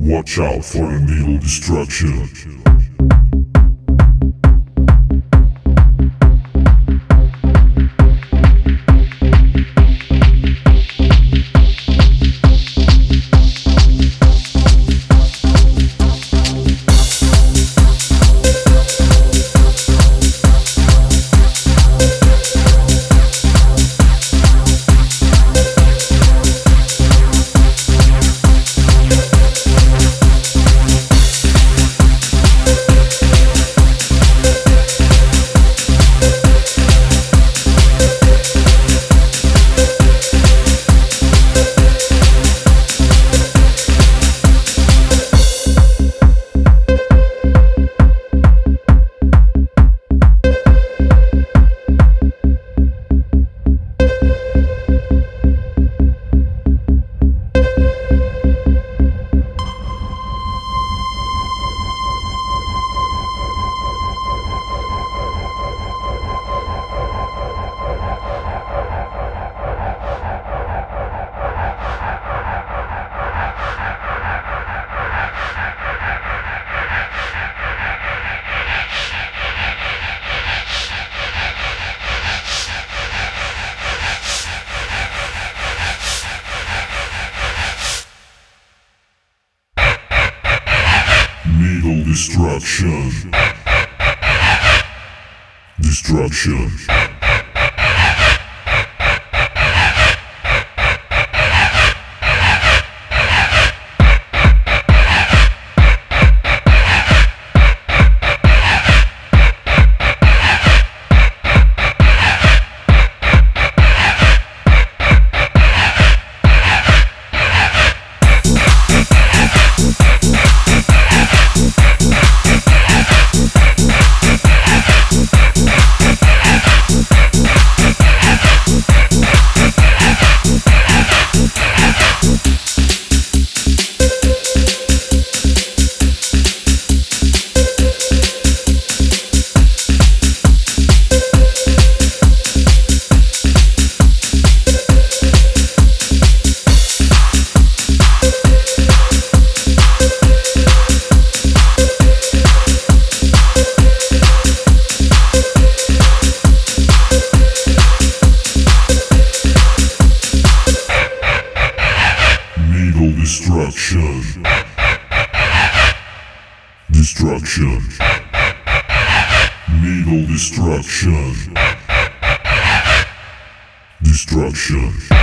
Watch out for a needle destruction. Needle destruction. Destruction. Destruction. Needle destruction. Destruction.